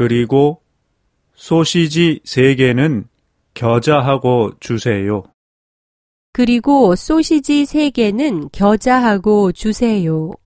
그리고 소시지 3개는 겨자하고 주세요. 그리고 소시지 3개는 겨자하고 주세요.